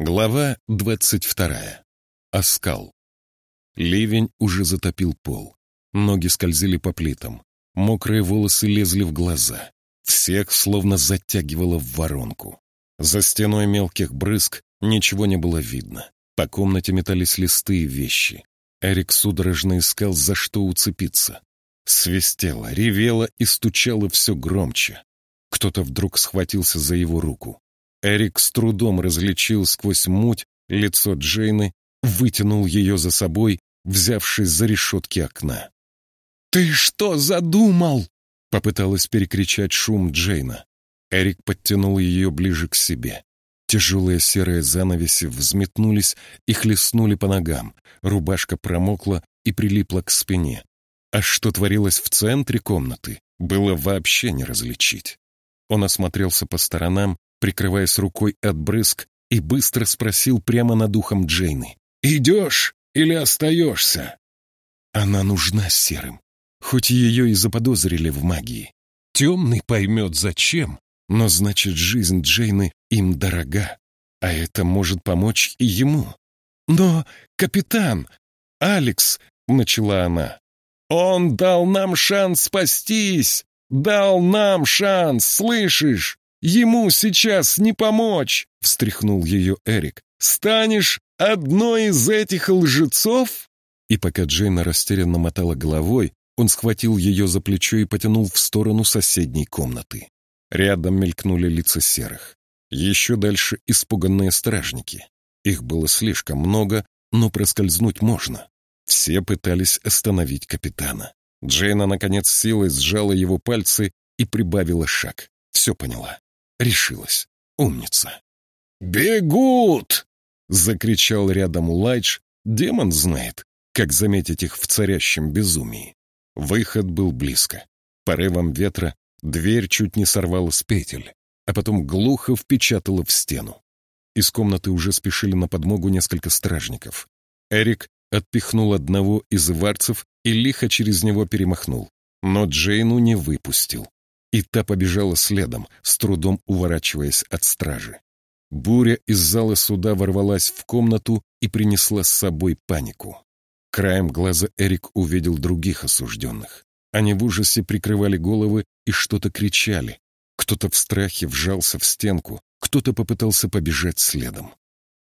Глава двадцать вторая. Оскал. Ливень уже затопил пол. Ноги скользили по плитам. Мокрые волосы лезли в глаза. Всех словно затягивало в воронку. За стеной мелких брызг ничего не было видно. По комнате метались листы и вещи. Эрик судорожно искал, за что уцепиться. Свистело, ревело и стучало все громче. Кто-то вдруг схватился за его руку. Эрик с трудом различил сквозь муть лицо Джейны, вытянул ее за собой, взявшись за решетки окна. «Ты что задумал?» — попыталась перекричать шум Джейна. Эрик подтянул ее ближе к себе. Тяжелые серые занавеси взметнулись и хлестнули по ногам. Рубашка промокла и прилипла к спине. А что творилось в центре комнаты, было вообще не различить. Он осмотрелся по сторонам прикрываясь рукой от брызг, и быстро спросил прямо над ухом Джейны. «Идешь или остаешься?» Она нужна серым, хоть ее и заподозрили в магии. Темный поймет зачем, но значит жизнь Джейны им дорога, а это может помочь и ему. «Но, капитан, Алекс!» — начала она. «Он дал нам шанс спастись! Дал нам шанс, слышишь? Ему сейчас не помочь!» — встряхнул ее Эрик. «Станешь одной из этих лжецов?» И пока Джейна растерянно мотала головой, он схватил ее за плечо и потянул в сторону соседней комнаты. Рядом мелькнули лица серых. Еще дальше испуганные стражники. Их было слишком много, но проскользнуть можно. Все пытались остановить капитана. Джейна, наконец, силой сжала его пальцы и прибавила шаг. Все поняла. Решилась. Умница. «Бегут!» — закричал рядом Улайдж. Демон знает, как заметить их в царящем безумии. Выход был близко. Порывом ветра дверь чуть не сорвала с петель, а потом глухо впечатала в стену. Из комнаты уже спешили на подмогу несколько стражников. Эрик отпихнул одного из варцев и лихо через него перемахнул, но Джейну не выпустил и та побежала следом, с трудом уворачиваясь от стражи. Буря из зала суда ворвалась в комнату и принесла с собой панику. Краем глаза Эрик увидел других осужденных. Они в ужасе прикрывали головы и что-то кричали. Кто-то в страхе вжался в стенку, кто-то попытался побежать следом.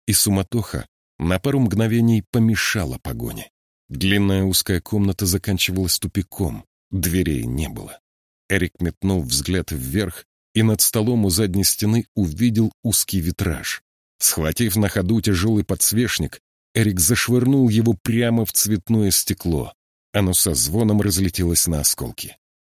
И суматоха на пару мгновений помешала погоне. Длинная узкая комната заканчивалась тупиком, дверей не было. Эрик метнул взгляд вверх и над столом у задней стены увидел узкий витраж. Схватив на ходу тяжелый подсвечник, Эрик зашвырнул его прямо в цветное стекло. Оно со звоном разлетелось на осколки.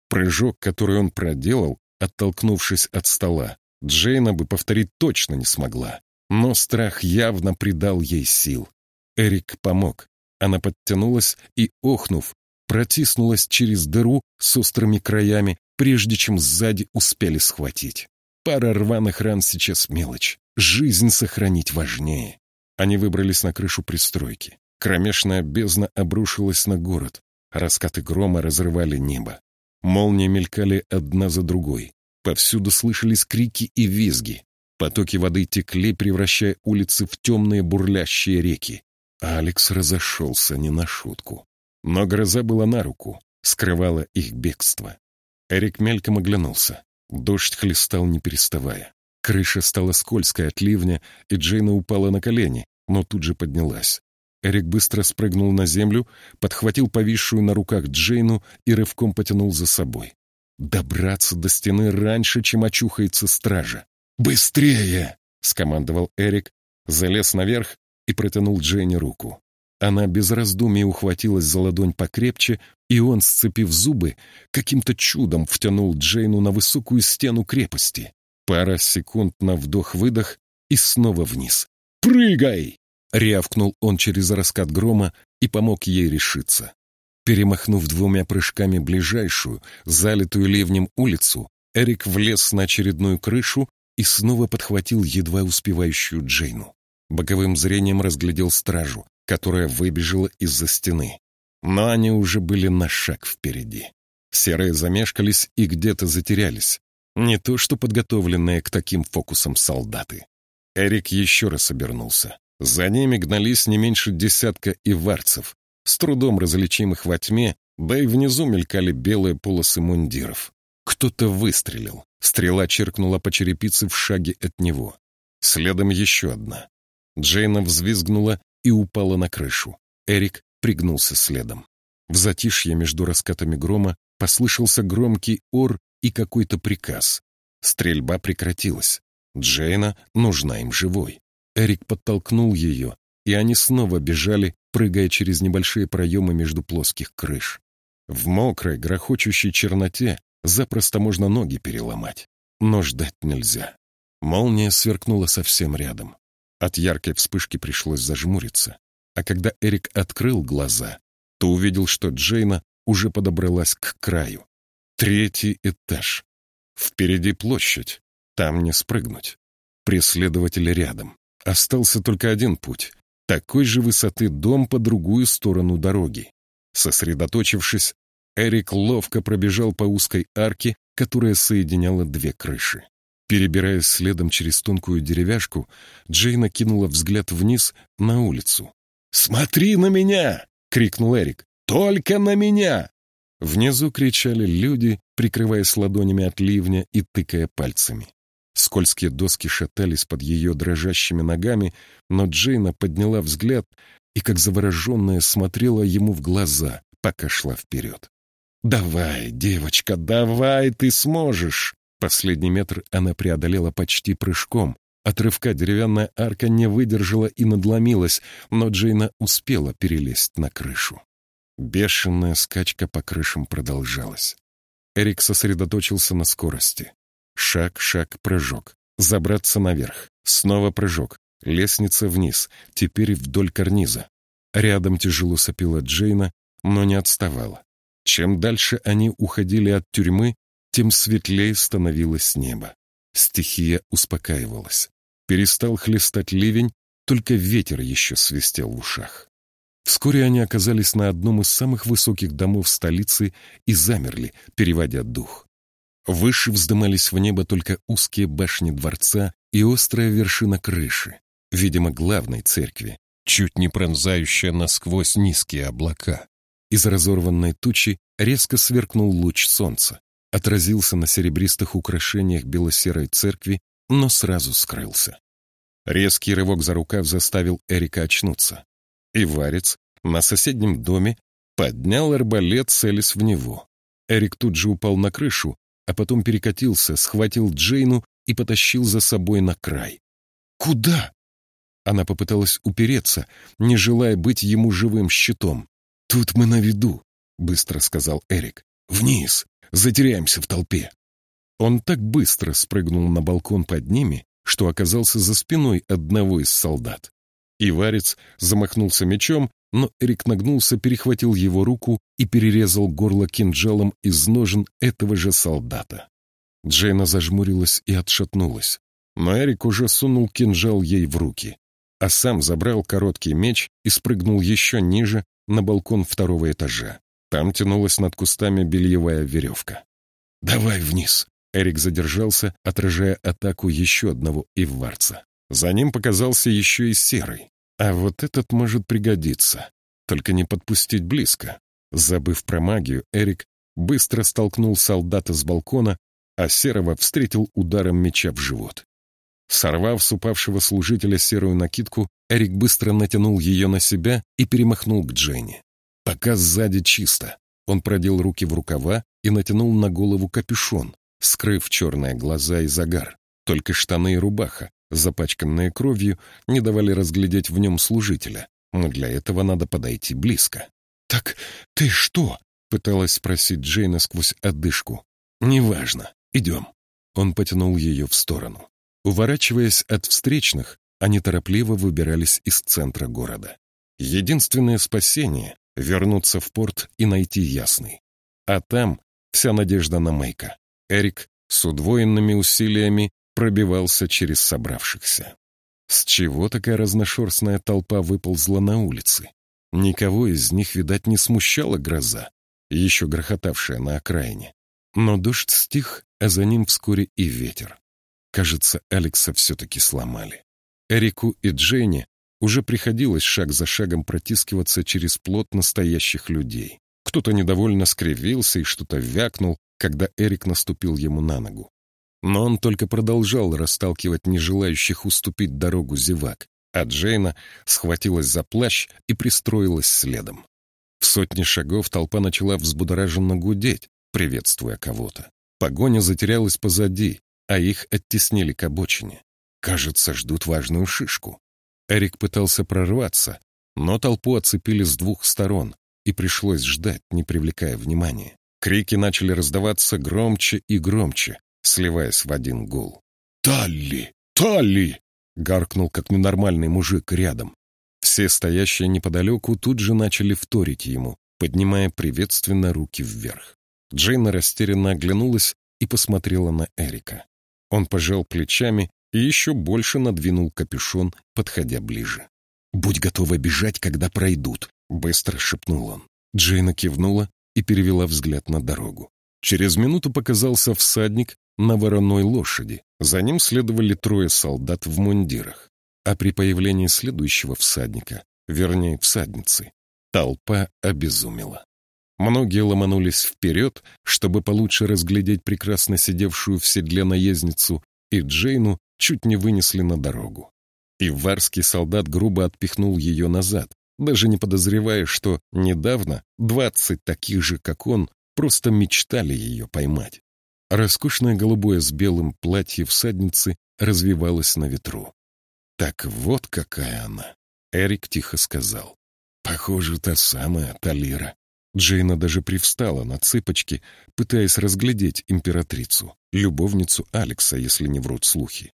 Прыжок, который он проделал, оттолкнувшись от стола, Джейна бы повторить точно не смогла. Но страх явно придал ей сил. Эрик помог. Она подтянулась и, охнув, протиснулась через дыру с острыми краями, прежде чем сзади успели схватить. Пара рваных ран сейчас мелочь. Жизнь сохранить важнее. Они выбрались на крышу пристройки. Кромешная бездна обрушилась на город. Раскаты грома разрывали небо. Молнии мелькали одна за другой. Повсюду слышались крики и визги. Потоки воды текли, превращая улицы в темные бурлящие реки. Алекс разошелся не на шутку. Но гроза была на руку, скрывала их бегство. Эрик мельком оглянулся. Дождь хлестал, не переставая. Крыша стала скользкой от ливня, и Джейна упала на колени, но тут же поднялась. Эрик быстро спрыгнул на землю, подхватил повисшую на руках Джейну и рывком потянул за собой. Добраться до стены раньше, чем очухается стража. «Быстрее!» — скомандовал Эрик, залез наверх и протянул Джейне руку. Она без раздумий ухватилась за ладонь покрепче, и он, сцепив зубы, каким-то чудом втянул Джейну на высокую стену крепости. Пара секунд на вдох-выдох и снова вниз. «Прыгай!» — рявкнул он через раскат грома и помог ей решиться. Перемахнув двумя прыжками ближайшую, залитую ливнем улицу, Эрик влез на очередную крышу и снова подхватил едва успевающую Джейну. Боковым зрением разглядел стражу, которая выбежала из-за стены. Но они уже были на шаг впереди. Серые замешкались и где-то затерялись. Не то что подготовленные к таким фокусам солдаты. Эрик еще раз обернулся. За ними гнались не меньше десятка иварцев, с трудом различимых во тьме, да и внизу мелькали белые полосы мундиров. Кто-то выстрелил. Стрела черкнула по черепице в шаге от него. Следом еще одна. Джейна взвизгнула и упала на крышу. Эрик пригнулся следом. В затишье между раскатами грома послышался громкий ор и какой-то приказ. Стрельба прекратилась. Джейна нужна им живой. Эрик подтолкнул ее, и они снова бежали, прыгая через небольшие проемы между плоских крыш. В мокрой, грохочущей черноте запросто можно ноги переломать, но ждать нельзя. Молния сверкнула совсем рядом. От яркой вспышки пришлось зажмуриться. А когда Эрик открыл глаза, то увидел, что Джейна уже подобралась к краю. Третий этаж. Впереди площадь. Там не спрыгнуть. Преследователь рядом. Остался только один путь. Такой же высоты дом по другую сторону дороги. Сосредоточившись, Эрик ловко пробежал по узкой арке, которая соединяла две крыши. Перебираясь следом через тонкую деревяшку, Джейна кинула взгляд вниз на улицу. «Смотри на меня!» — крикнул Эрик. «Только на меня!» Внизу кричали люди, прикрываясь ладонями от ливня и тыкая пальцами. Скользкие доски шатались под ее дрожащими ногами, но Джейна подняла взгляд и, как завороженная, смотрела ему в глаза, пока шла вперед. «Давай, девочка, давай, ты сможешь!» Последний метр она преодолела почти прыжком. От рывка деревянная арка не выдержала и надломилась, но Джейна успела перелезть на крышу. Бешеная скачка по крышам продолжалась. Эрик сосредоточился на скорости. Шаг, шаг, прыжок. Забраться наверх. Снова прыжок. Лестница вниз, теперь вдоль карниза. Рядом тяжело сопила Джейна, но не отставала. Чем дальше они уходили от тюрьмы, тем светлее становилось небо. Стихия успокаивалась. Перестал хлестать ливень, только ветер еще свистел в ушах. Вскоре они оказались на одном из самых высоких домов столицы и замерли, переводя дух. Выше вздымались в небо только узкие башни дворца и острая вершина крыши, видимо, главной церкви, чуть не пронзающая насквозь низкие облака. Из разорванной тучи резко сверкнул луч солнца отразился на серебристых украшениях белосерой церкви, но сразу скрылся. Резкий рывок за рукав заставил Эрика очнуться. И варец на соседнем доме поднял арбалет, целясь в него. Эрик тут же упал на крышу, а потом перекатился, схватил Джейну и потащил за собой на край. «Куда?» Она попыталась упереться, не желая быть ему живым щитом. «Тут мы на виду», — быстро сказал Эрик. «Вниз! Затеряемся в толпе!» Он так быстро спрыгнул на балкон под ними, что оказался за спиной одного из солдат. Иварец замахнулся мечом, но Эрик нагнулся, перехватил его руку и перерезал горло кинжалом из ножен этого же солдата. Джейна зажмурилась и отшатнулась, но Эрик уже сунул кинжал ей в руки, а сам забрал короткий меч и спрыгнул еще ниже на балкон второго этажа. Там тянулась над кустами бельевая веревка. «Давай вниз!» Эрик задержался, отражая атаку еще одного ивварца. За ним показался еще и серый. А вот этот может пригодиться. Только не подпустить близко. Забыв про магию, Эрик быстро столкнул солдата с балкона, а серого встретил ударом меча в живот. Сорвав с упавшего служителя серую накидку, Эрик быстро натянул ее на себя и перемахнул к Дженни. Пока сзади чисто. Он продел руки в рукава и натянул на голову капюшон, скрыв черные глаза и загар. Только штаны и рубаха, запачканные кровью, не давали разглядеть в нем служителя, но для этого надо подойти близко. «Так ты что?» — пыталась спросить Джейна сквозь одышку. «Неважно. Идем». Он потянул ее в сторону. Уворачиваясь от встречных, они торопливо выбирались из центра города. Единственное спасение вернуться в порт и найти Ясный. А там вся надежда на Мэйка. Эрик с удвоенными усилиями пробивался через собравшихся. С чего такая разношерстная толпа выползла на улицы? Никого из них, видать, не смущала гроза, еще грохотавшая на окраине. Но дождь стих, а за ним вскоре и ветер. Кажется, Алекса все-таки сломали. Эрику и Джейни уже приходилось шаг за шагом протискиваться через плот настоящих людей. Кто-то недовольно скривился и что-то вякнул, когда Эрик наступил ему на ногу. Но он только продолжал расталкивать нежелающих уступить дорогу зевак, а Джейна схватилась за плащ и пристроилась следом. В сотни шагов толпа начала взбудораженно гудеть, приветствуя кого-то. Погоня затерялась позади, а их оттеснили к обочине. Кажется, ждут важную шишку. Эрик пытался прорваться, но толпу оцепили с двух сторон, и пришлось ждать, не привлекая внимания. Крики начали раздаваться громче и громче, сливаясь в один гул. «Талли! Талли!» — гаркнул, как ненормальный мужик рядом. Все стоящие неподалеку тут же начали вторить ему, поднимая приветственно руки вверх. Джейна растерянно оглянулась и посмотрела на Эрика. Он пожал плечами и еще больше надвинул капюшон, подходя ближе. «Будь готова бежать, когда пройдут», — быстро шепнул он. Джейна кивнула и перевела взгляд на дорогу. Через минуту показался всадник на вороной лошади. За ним следовали трое солдат в мундирах. А при появлении следующего всадника, вернее всадницы, толпа обезумела. Многие ломанулись вперед, чтобы получше разглядеть прекрасно сидевшую в седле наездницу, и Джейну чуть не вынесли на дорогу. И варский солдат грубо отпихнул ее назад, даже не подозревая, что недавно двадцать таких же, как он, просто мечтали ее поймать. Роскошное голубое с белым платье всадницы развивалось на ветру. «Так вот какая она!» — Эрик тихо сказал. «Похоже, та самая Талира». Джейна даже привстала на цыпочки, пытаясь разглядеть императрицу, любовницу Алекса, если не врут слухи.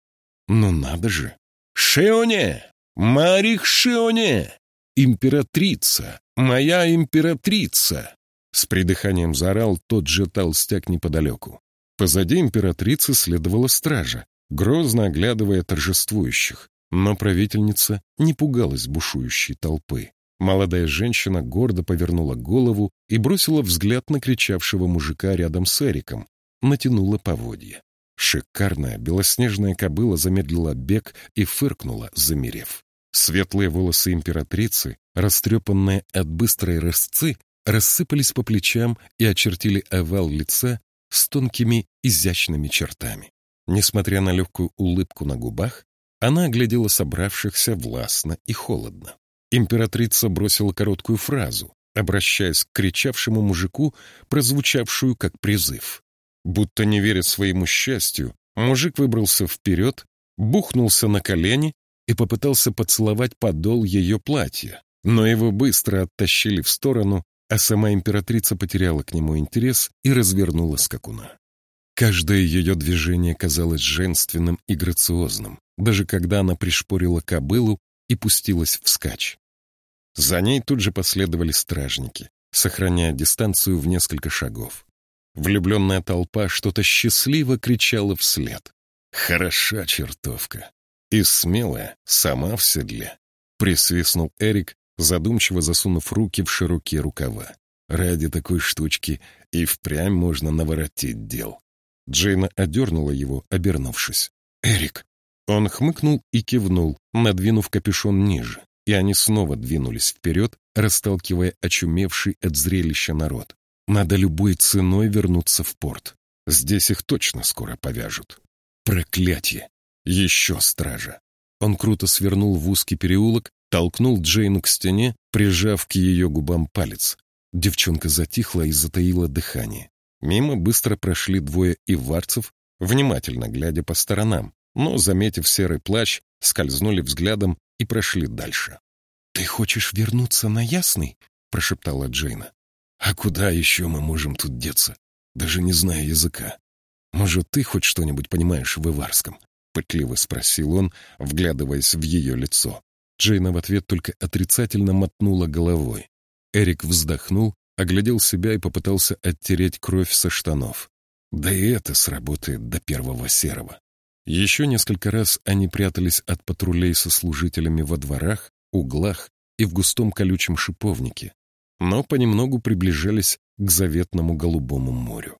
«Ну надо же!» «Шионе! Марих Шионе! Императрица! Моя императрица!» С придыханием заорал тот же толстяк неподалеку. Позади императрицы следовала стража, грозно оглядывая торжествующих, но правительница не пугалась бушующей толпы. Молодая женщина гордо повернула голову и бросила взгляд на кричавшего мужика рядом с Эриком, натянула поводья. Шикарная белоснежная кобыла замедлила бег и фыркнула, замерев. Светлые волосы императрицы, растрепанные от быстрой рысцы, рассыпались по плечам и очертили овал лица с тонкими изящными чертами. Несмотря на легкую улыбку на губах, она оглядела собравшихся властно и холодно. Императрица бросила короткую фразу, обращаясь к кричавшему мужику, прозвучавшую как призыв. Будто не веря своему счастью, мужик выбрался вперед, бухнулся на колени и попытался поцеловать подол ее платья, но его быстро оттащили в сторону, а сама императрица потеряла к нему интерес и развернула скакуна. Каждое ее движение казалось женственным и грациозным, даже когда она пришпорила кобылу и пустилась вскачь. За ней тут же последовали стражники, сохраняя дистанцию в несколько шагов. Влюбленная толпа что-то счастливо кричала вслед. «Хороша чертовка!» И смелая, сама в седле. Присвистнул Эрик, задумчиво засунув руки в широкие рукава. Ради такой штучки и впрямь можно наворотить дел. Джейна одернула его, обернувшись. «Эрик!» Он хмыкнул и кивнул, надвинув капюшон ниже, и они снова двинулись вперед, расталкивая очумевший от зрелища народ. Надо любой ценой вернуться в порт. Здесь их точно скоро повяжут. Проклятье! Еще стража! Он круто свернул в узкий переулок, толкнул Джейну к стене, прижав к ее губам палец. Девчонка затихла и затаила дыхание. Мимо быстро прошли двое иварцев, внимательно глядя по сторонам, но, заметив серый плащ, скользнули взглядом и прошли дальше. «Ты хочешь вернуться на Ясный?» — прошептала Джейна. «А куда еще мы можем тут деться, даже не зная языка? Может, ты хоть что-нибудь понимаешь в иварском?» — пытливо спросил он, вглядываясь в ее лицо. Джейна в ответ только отрицательно мотнула головой. Эрик вздохнул, оглядел себя и попытался оттереть кровь со штанов. Да и это сработает до первого серого. Еще несколько раз они прятались от патрулей со служителями во дворах, углах и в густом колючем шиповнике, но понемногу приближались к заветному голубому морю.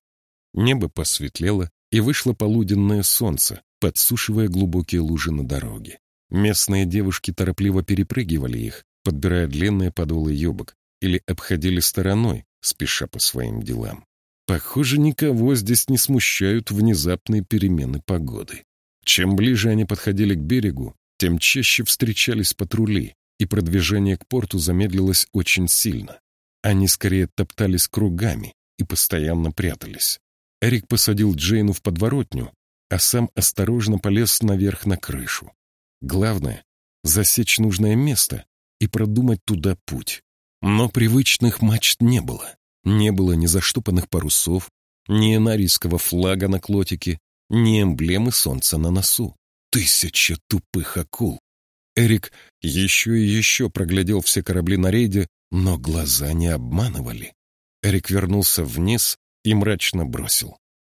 Небо посветлело, и вышло полуденное солнце, подсушивая глубокие лужи на дороге. Местные девушки торопливо перепрыгивали их, подбирая длинные подолы юбок, или обходили стороной, спеша по своим делам. Похоже, никого здесь не смущают внезапные перемены погоды. Чем ближе они подходили к берегу, тем чаще встречались патрули, и продвижение к порту замедлилось очень сильно. Они скорее топтались кругами и постоянно прятались. Эрик посадил Джейну в подворотню, а сам осторожно полез наверх на крышу. Главное — засечь нужное место и продумать туда путь. Но привычных мачт не было. Не было ни заштопанных парусов, ни энарийского флага на клотике, ни эмблемы солнца на носу. Тысяча тупых акул. Эрик еще и еще проглядел все корабли на рейде, но глаза не обманывали. Эрик вернулся вниз и мрачно бросил.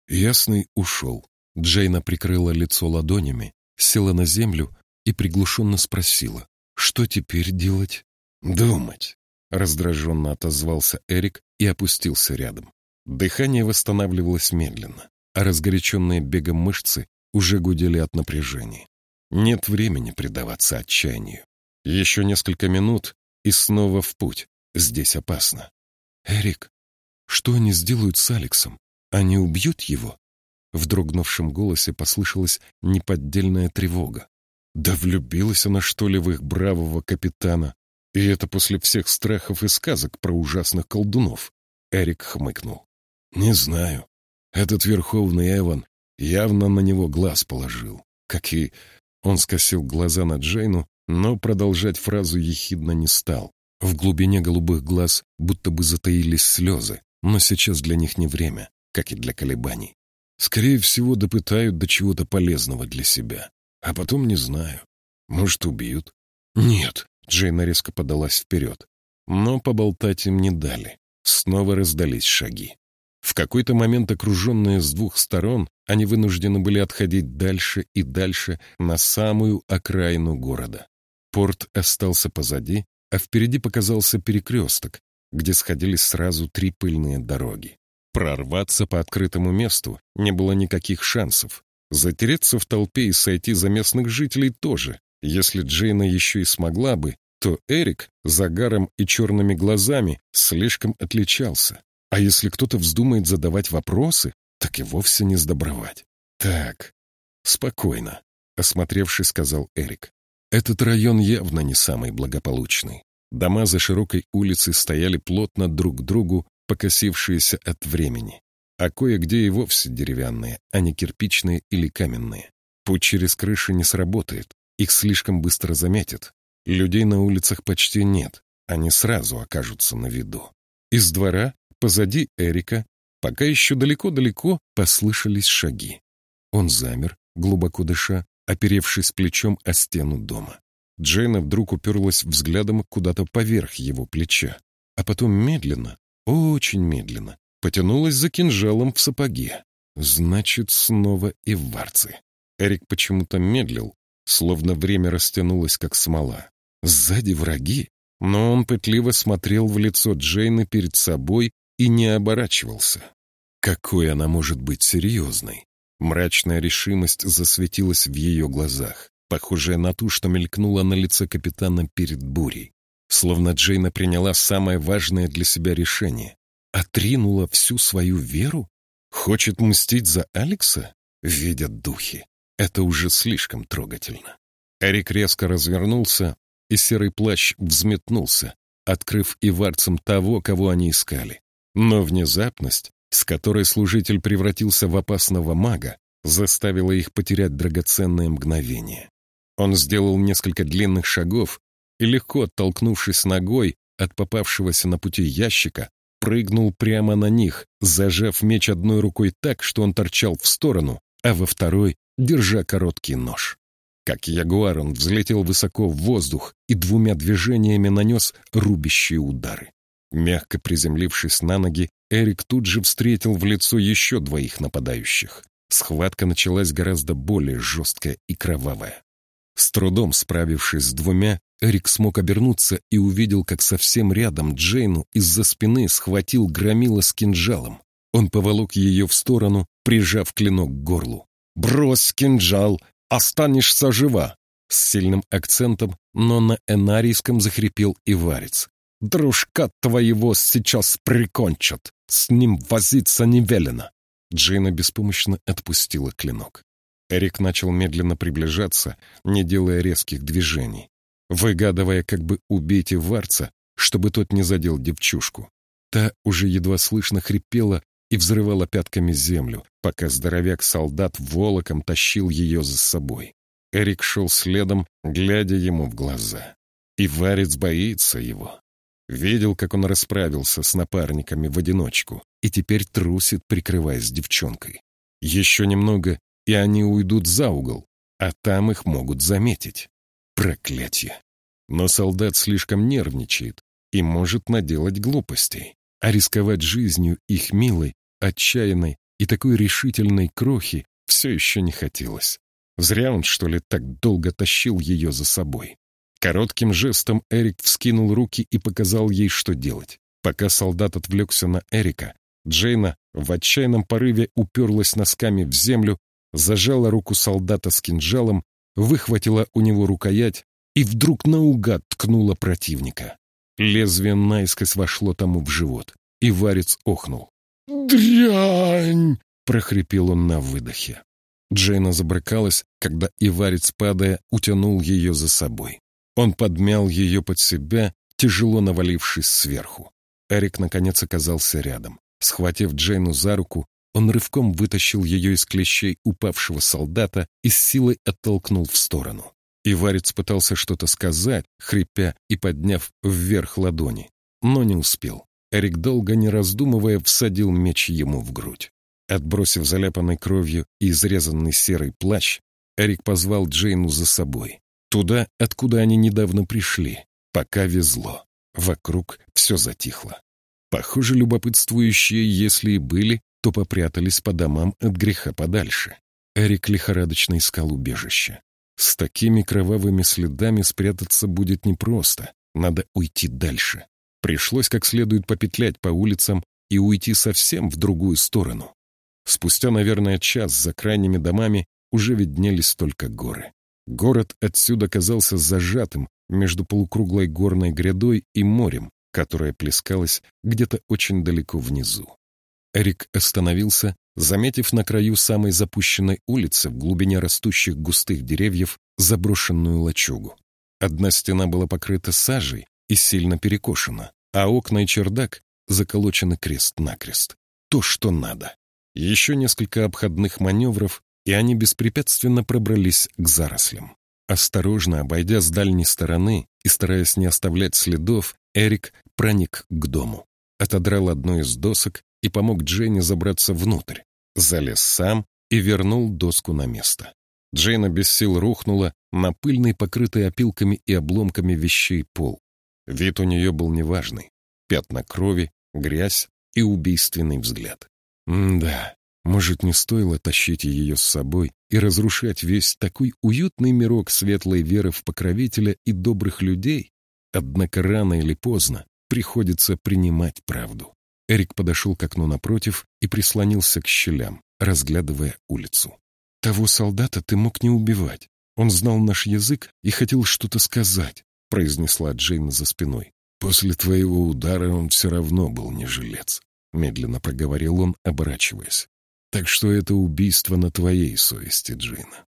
Ясный ушел. Джейна прикрыла лицо ладонями, села на землю и приглушенно спросила, что теперь делать? Думать. Раздраженно отозвался Эрик и опустился рядом. Дыхание восстанавливалось медленно, а разгоряченные бегом мышцы уже гудели от напряжения. Нет времени предаваться отчаянию. Еще несколько минут и снова в путь. Здесь опасно. «Эрик, что они сделают с Алексом? Они убьют его?» В дрогнувшем голосе послышалась неподдельная тревога. Да влюбилась она, что ли, в их бравого капитана? И это после всех страхов и сказок про ужасных колдунов. Эрик хмыкнул. Не знаю. Этот верховный Эван явно на него глаз положил. Как и... Он скосил глаза на Джейну, но продолжать фразу ехидно не стал. В глубине голубых глаз будто бы затаились слезы, но сейчас для них не время, как и для колебаний. Скорее всего, допытают до чего-то полезного для себя. А потом не знаю. Может, убьют? Нет. Джейна резко подалась вперед. Но поболтать им не дали. Снова раздались шаги. В какой-то момент, окруженные с двух сторон, они вынуждены были отходить дальше и дальше на самую окраину города. Порт остался позади, а впереди показался перекресток, где сходились сразу три пыльные дороги. Прорваться по открытому месту не было никаких шансов. Затереться в толпе и сойти за местных жителей тоже. Если Джейна еще и смогла бы, то Эрик загаром и черными глазами слишком отличался. А если кто-то вздумает задавать вопросы, так и вовсе не сдобровать. Так, спокойно, осмотревшись, сказал Эрик. Этот район явно не самый благополучный. Дома за широкой улицей стояли плотно друг к другу, покосившиеся от времени а кое-где и вовсе деревянные, а не кирпичные или каменные. Путь через крыши не сработает, их слишком быстро заметят. Людей на улицах почти нет, они сразу окажутся на виду. Из двора, позади Эрика, пока еще далеко-далеко послышались шаги. Он замер, глубоко дыша, оперевшись плечом о стену дома. Джейна вдруг уперлась взглядом куда-то поверх его плеча, а потом медленно, очень медленно, потянулась за кинжалом в сапоге. Значит, снова и варцы. Эрик почему-то медлил, словно время растянулось, как смола. Сзади враги, но он пытливо смотрел в лицо Джейны перед собой и не оборачивался. Какой она может быть серьезной? Мрачная решимость засветилась в ее глазах, похожая на ту, что мелькнула на лице капитана перед бурей. Словно Джейна приняла самое важное для себя решение Отринула всю свою веру? Хочет мстить за Алекса? Видят духи. Это уже слишком трогательно. Эрик резко развернулся, и серый плащ взметнулся, открыв иварцам того, кого они искали. Но внезапность, с которой служитель превратился в опасного мага, заставила их потерять драгоценное мгновение. Он сделал несколько длинных шагов и, легко оттолкнувшись ногой от попавшегося на пути ящика, прыгнул прямо на них, зажав меч одной рукой так, что он торчал в сторону, а во второй держа короткий нож. Как ягуар он взлетел высоко в воздух и двумя движениями нанес рубящие удары. Мягко приземлившись на ноги, Эрик тут же встретил в лицо еще двоих нападающих. Схватка началась гораздо более жесткая и кровавая. С трудом справившись с двумя, Эрик смог обернуться и увидел, как совсем рядом Джейну из-за спины схватил громила с кинжалом. Он поволок ее в сторону, прижав клинок к горлу. «Брось кинжал! Останешься жива!» С сильным акцентом, но на энарийском захрипел и варец. «Дружка твоего сейчас прикончат! С ним возиться не велено!» Джейна беспомощно отпустила клинок. Эрик начал медленно приближаться, не делая резких движений, выгадывая, как бы убить Иварца, чтобы тот не задел девчушку. Та уже едва слышно хрипела и взрывала пятками землю, пока здоровяк-солдат волоком тащил ее за собой. Эрик шел следом, глядя ему в глаза. И Варец боится его. Видел, как он расправился с напарниками в одиночку, и теперь трусит, прикрываясь девчонкой. Еще немного, и они уйдут за угол, а там их могут заметить. Проклятье! Но солдат слишком нервничает и может наделать глупостей, а рисковать жизнью их милой, отчаянной и такой решительной крохи все еще не хотелось. Зря он, что ли, так долго тащил ее за собой. Коротким жестом Эрик вскинул руки и показал ей, что делать. Пока солдат отвлекся на Эрика, Джейна в отчаянном порыве уперлась носками в землю, зажала руку солдата с кинжалом, выхватила у него рукоять и вдруг наугад ткнула противника. Лезвие наискось вошло тому в живот, и варец охнул. «Дрянь!» — прохрипел он на выдохе. Джейна забрыкалась, когда Иварец, падая, утянул ее за собой. Он подмял ее под себя, тяжело навалившись сверху. Эрик, наконец, оказался рядом. Схватив Джейну за руку, он рывком вытащил ее из клещей упавшего солдата и с силой оттолкнул в сторону. Иварец пытался что-то сказать, хрипя и подняв вверх ладони, но не успел. Эрик, долго не раздумывая, всадил меч ему в грудь. Отбросив заляпанной кровью и изрезанный серый плащ, Эрик позвал Джейну за собой. Туда, откуда они недавно пришли. Пока везло. Вокруг все затихло. Похоже, любопытствующие, если и были, то попрятались по домам от греха подальше. Эрик лихорадочно искал убежище. С такими кровавыми следами спрятаться будет непросто. Надо уйти дальше. Пришлось как следует попетлять по улицам и уйти совсем в другую сторону. Спустя, наверное, час за крайними домами уже виднелись только горы. Город отсюда казался зажатым между полукруглой горной грядой и морем, которое плескалось где-то очень далеко внизу. Эрик остановился, заметив на краю самой запущенной улицы в глубине растущих густых деревьев заброшенную лачугу. Одна стена была покрыта сажей и сильно перекошена, а окна и чердак заколочены крест-накрест. То, что надо. Еще несколько обходных маневров, и они беспрепятственно пробрались к зарослям. Осторожно обойдя с дальней стороны и стараясь не оставлять следов, Эрик проник к дому. Отодрал одну из досок и помог Джейне забраться внутрь. Залез сам и вернул доску на место. Джейна без сил рухнула на пыльный, покрытый опилками и обломками вещей пол. Вид у нее был неважный. Пятна крови, грязь и убийственный взгляд. М-да, может, не стоило тащить ее с собой и разрушать весь такой уютный мирок светлой веры в покровителя и добрых людей? Однако рано или поздно приходится принимать правду. Эрик подошел к окну напротив и прислонился к щелям, разглядывая улицу. «Того солдата ты мог не убивать. Он знал наш язык и хотел что-то сказать», — произнесла Джейн за спиной. «После твоего удара он все равно был не жилец. — медленно проговорил он, оборачиваясь. «Так что это убийство на твоей совести, Джина».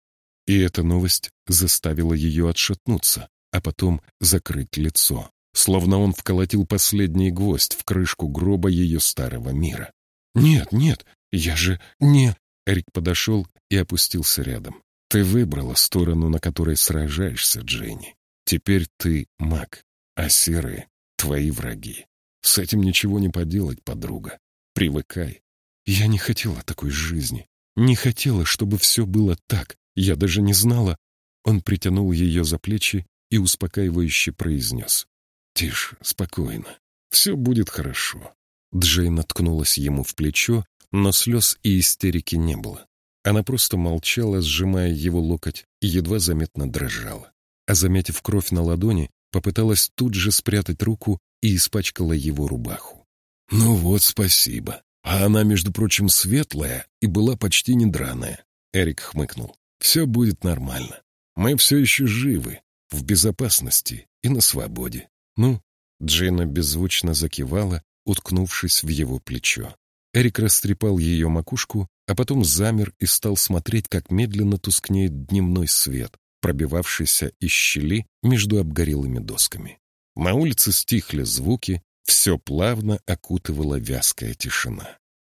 И эта новость заставила ее отшатнуться, а потом закрыть лицо, словно он вколотил последний гвоздь в крышку гроба ее старого мира. «Нет, нет, я же не...» Эрик подошел и опустился рядом. «Ты выбрала сторону, на которой сражаешься, Дженни. Теперь ты маг, а серые — твои враги. С этим ничего не поделать, подруга. Привыкай. Я не хотела такой жизни. Не хотела, чтобы все было так. Я даже не знала. Он притянул ее за плечи и успокаивающе произнес. «Тише, спокойно. Все будет хорошо». Джейн наткнулась ему в плечо, но слез и истерики не было. Она просто молчала, сжимая его локоть, и едва заметно дрожала. А заметив кровь на ладони, попыталась тут же спрятать руку и испачкала его рубаху. «Ну вот, спасибо. А она, между прочим, светлая и была почти не драная». Эрик хмыкнул. «Все будет нормально. Мы все еще живы, в безопасности и на свободе. Ну, Джейна беззвучно закивала, уткнувшись в его плечо. Эрик растрепал ее макушку, а потом замер и стал смотреть, как медленно тускнеет дневной свет, пробивавшийся из щели между обгорелыми досками. На улице стихли звуки, все плавно окутывала вязкая тишина.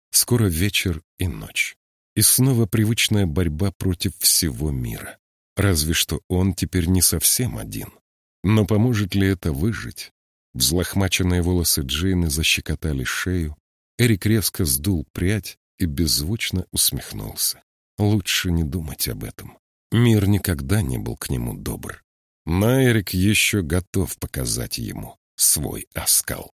Скоро вечер и ночь. И снова привычная борьба против всего мира. Разве что он теперь не совсем один. Но поможет ли это выжить? Взлохмаченные волосы Джейны защекотали шею. Эрик резко сдул прядь и беззвучно усмехнулся. Лучше не думать об этом. Мир никогда не был к нему добр. Но Эрик еще готов показать ему свой оскал.